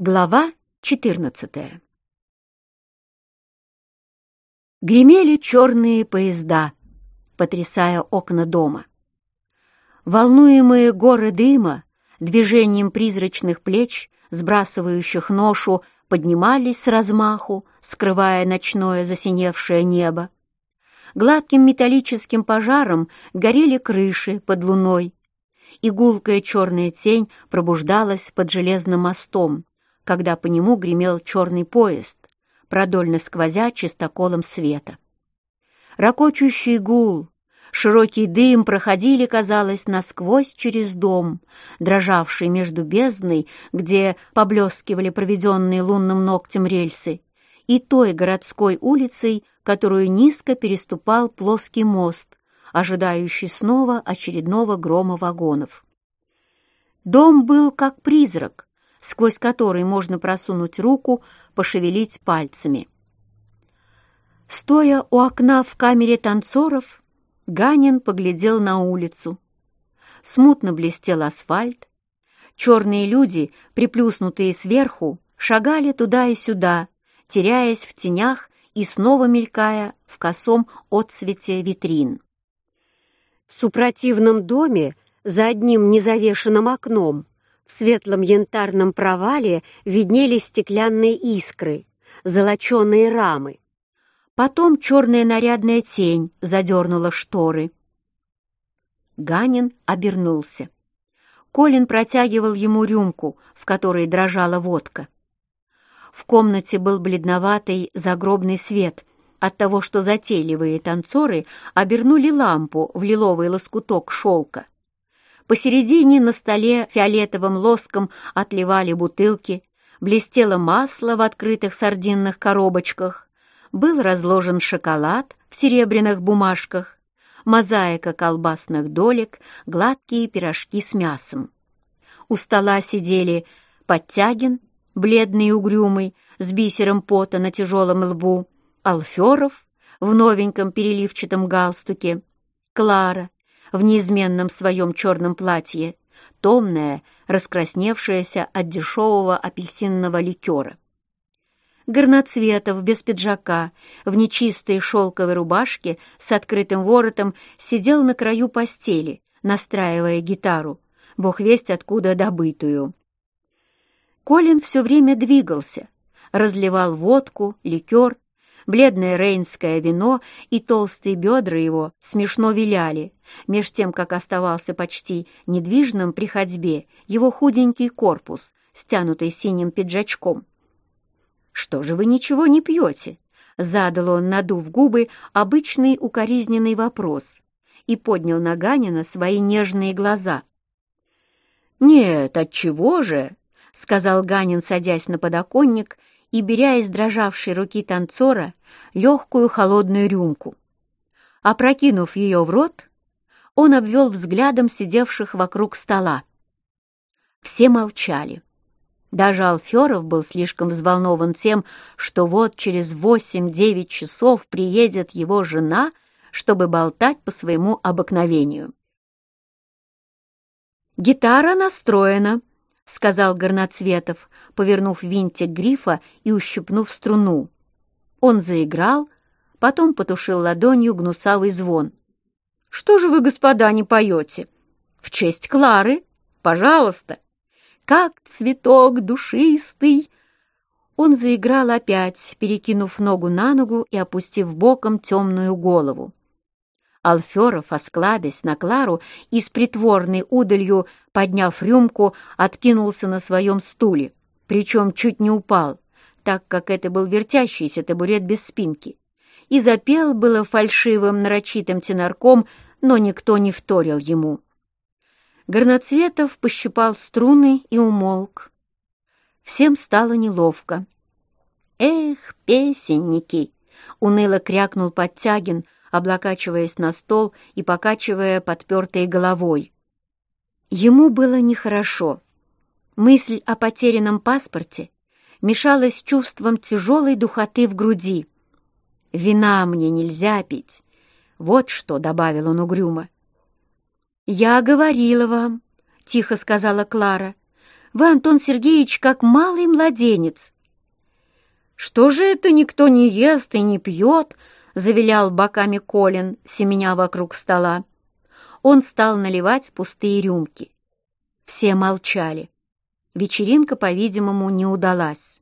Глава 14 Гремели черные поезда, потрясая окна дома. Волнуемые горы дыма, движением призрачных плеч, сбрасывающих ношу, поднимались с размаху, скрывая ночное засиневшее небо. Гладким металлическим пожаром горели крыши под луной, и черная тень пробуждалась под железным мостом, когда по нему гремел черный поезд, продольно сквозя чистоколом света. Рокочущий гул, широкий дым проходили, казалось, насквозь через дом, дрожавший между бездной, где поблескивали проведенные лунным ногтем рельсы, и той городской улицей, которую низко переступал плоский мост, ожидающий снова очередного грома вагонов. Дом был как призрак, сквозь который можно просунуть руку, пошевелить пальцами. Стоя у окна в камере танцоров, Ганин поглядел на улицу. Смутно блестел асфальт. Черные люди, приплюснутые сверху, шагали туда и сюда, теряясь в тенях и снова мелькая в косом отсвете витрин. В супротивном доме за одним незавешенным окном в светлом янтарном провале виднелись стеклянные искры, золоченые рамы. Потом черная нарядная тень задернула шторы. Ганин обернулся. Колин протягивал ему рюмку, в которой дрожала водка. В комнате был бледноватый загробный свет от того, что затейливые танцоры обернули лампу в лиловый лоскуток шелка. Посередине на столе фиолетовым лоском отливали бутылки, блестело масло в открытых сардинных коробочках, был разложен шоколад в серебряных бумажках, мозаика колбасных долек, гладкие пирожки с мясом. У стола сидели Подтягин, бледный и угрюмый, с бисером пота на тяжелом лбу, Алферов в новеньком переливчатом галстуке, Клара, в неизменном своем черном платье, томная, раскрасневшаяся от дешевого апельсинного ликера. Горноцветов, без пиджака, в нечистой шелковой рубашке с открытым воротом сидел на краю постели, настраивая гитару, бог весть откуда добытую. Колин все время двигался, разливал водку, ликер, бледное рейнское вино и толстые бедра его смешно виляли, меж тем, как оставался почти недвижным при ходьбе его худенький корпус, стянутый синим пиджачком. «Что же вы ничего не пьете?» — задал он, надув губы, обычный укоризненный вопрос и поднял на Ганина свои нежные глаза. «Нет, отчего же?» — сказал Ганин, садясь на подоконник и беря из дрожавшей руки танцора легкую холодную рюмку. Опрокинув ее в рот, он обвел взглядом сидевших вокруг стола. Все молчали. Даже Алферов был слишком взволнован тем, что вот через восемь-девять часов приедет его жена, чтобы болтать по своему обыкновению. «Гитара настроена», — сказал Горноцветов, повернув винтик грифа и ущипнув струну. Он заиграл, потом потушил ладонью гнусавый звон. «Что же вы, господа, не поете? В честь Клары? Пожалуйста!» «Как цветок душистый!» Он заиграл опять, перекинув ногу на ногу и опустив боком темную голову. Алферов, осклабясь на Клару и с притворной удалью, подняв рюмку, откинулся на своем стуле, причем чуть не упал так как это был вертящийся табурет без спинки, и запел было фальшивым нарочитым тенорком, но никто не вторил ему. Горноцветов пощипал струны и умолк. Всем стало неловко. «Эх, песенники!» — уныло крякнул Подтягин, облокачиваясь на стол и покачивая подпертой головой. Ему было нехорошо. Мысль о потерянном паспорте мешалось с чувством тяжелой духоты в груди. «Вина мне нельзя пить!» Вот что добавил он угрюмо. «Я говорила вам», — тихо сказала Клара, Вы, Антон Сергеевич, как малый младенец». «Что же это никто не ест и не пьет?» — завилял боками Колин, семеня вокруг стола. Он стал наливать пустые рюмки. Все молчали. Вечеринка, по-видимому, не удалась.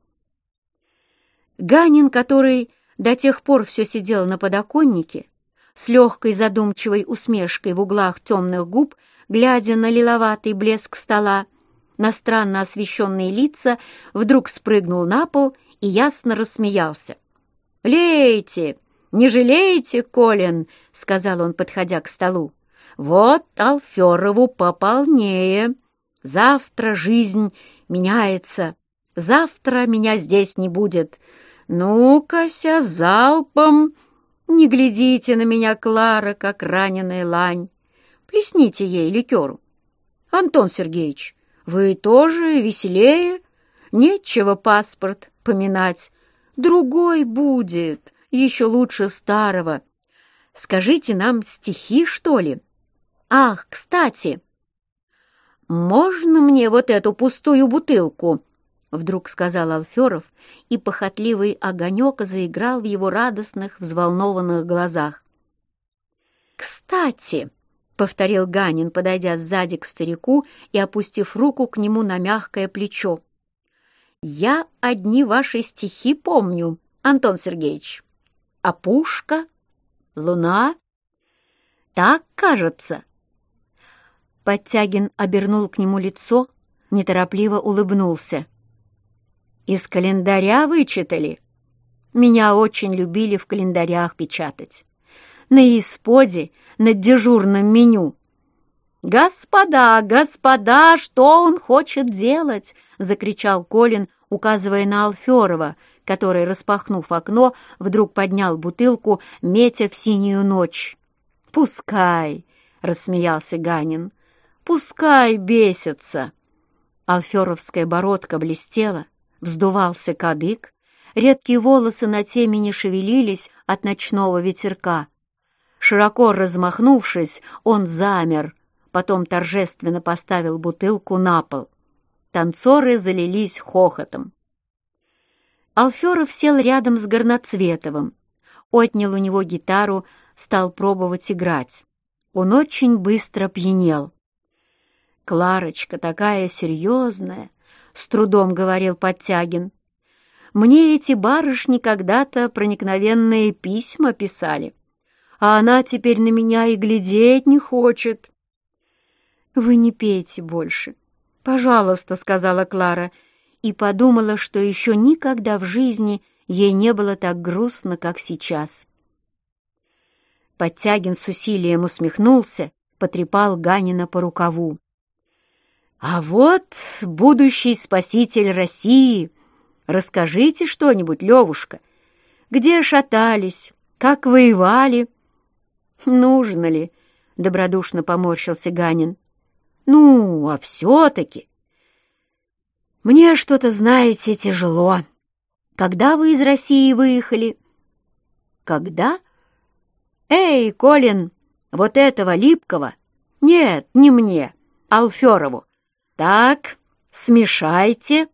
Ганин, который до тех пор все сидел на подоконнике, с легкой задумчивой усмешкой в углах темных губ, глядя на лиловатый блеск стола, на странно освещенные лица, вдруг спрыгнул на пол и ясно рассмеялся. «Лейте! Не жалейте, Колин!» — сказал он, подходя к столу. «Вот Алферову пополнее. Завтра жизнь меняется. Завтра меня здесь не будет. Ну-кася, залпом! Не глядите на меня, Клара, как раненая лань. Плесните ей ликеру. Антон Сергеевич, вы тоже веселее? Нечего паспорт поминать. Другой будет, еще лучше старого. Скажите нам стихи, что ли? Ах, кстати, можно мне вот эту пустую бутылку? Вдруг сказал Алферов, и похотливый огонек заиграл в его радостных, взволнованных глазах. «Кстати!» — повторил Ганин, подойдя сзади к старику и опустив руку к нему на мягкое плечо. «Я одни ваши стихи помню, Антон Сергеевич. А пушка? Луна? Так, кажется». Подтягин обернул к нему лицо, неторопливо улыбнулся. «Из календаря вычитали?» Меня очень любили в календарях печатать. На исподе, над дежурным меню. «Господа, господа, что он хочет делать?» — закричал Колин, указывая на Алферова, который, распахнув окно, вдруг поднял бутылку, метя в синюю ночь. «Пускай!» — рассмеялся Ганин. «Пускай бесится!» Алферовская бородка блестела, вздувался кадык, редкие волосы на темени шевелились от ночного ветерка. Широко размахнувшись, он замер, потом торжественно поставил бутылку на пол. Танцоры залились хохотом. Алферов сел рядом с Горноцветовым, отнял у него гитару, стал пробовать играть. Он очень быстро пьянел. Кларочка такая серьезная, с трудом говорил Подтягин. Мне эти барышни когда-то проникновенные письма писали, а она теперь на меня и глядеть не хочет. Вы не пейте больше, пожалуйста, сказала Клара и подумала, что еще никогда в жизни ей не было так грустно, как сейчас. Подтягин с усилием усмехнулся, потрепал Ганина по рукаву. А вот будущий спаситель России. Расскажите что-нибудь, Левушка. Где шатались, как воевали? Нужно ли? Добродушно поморщился Ганин. Ну, а все-таки... Мне что-то, знаете, тяжело. Когда вы из России выехали? Когда? Эй, Колин, вот этого липкого? Нет, не мне, Алферову. Так, смешайте.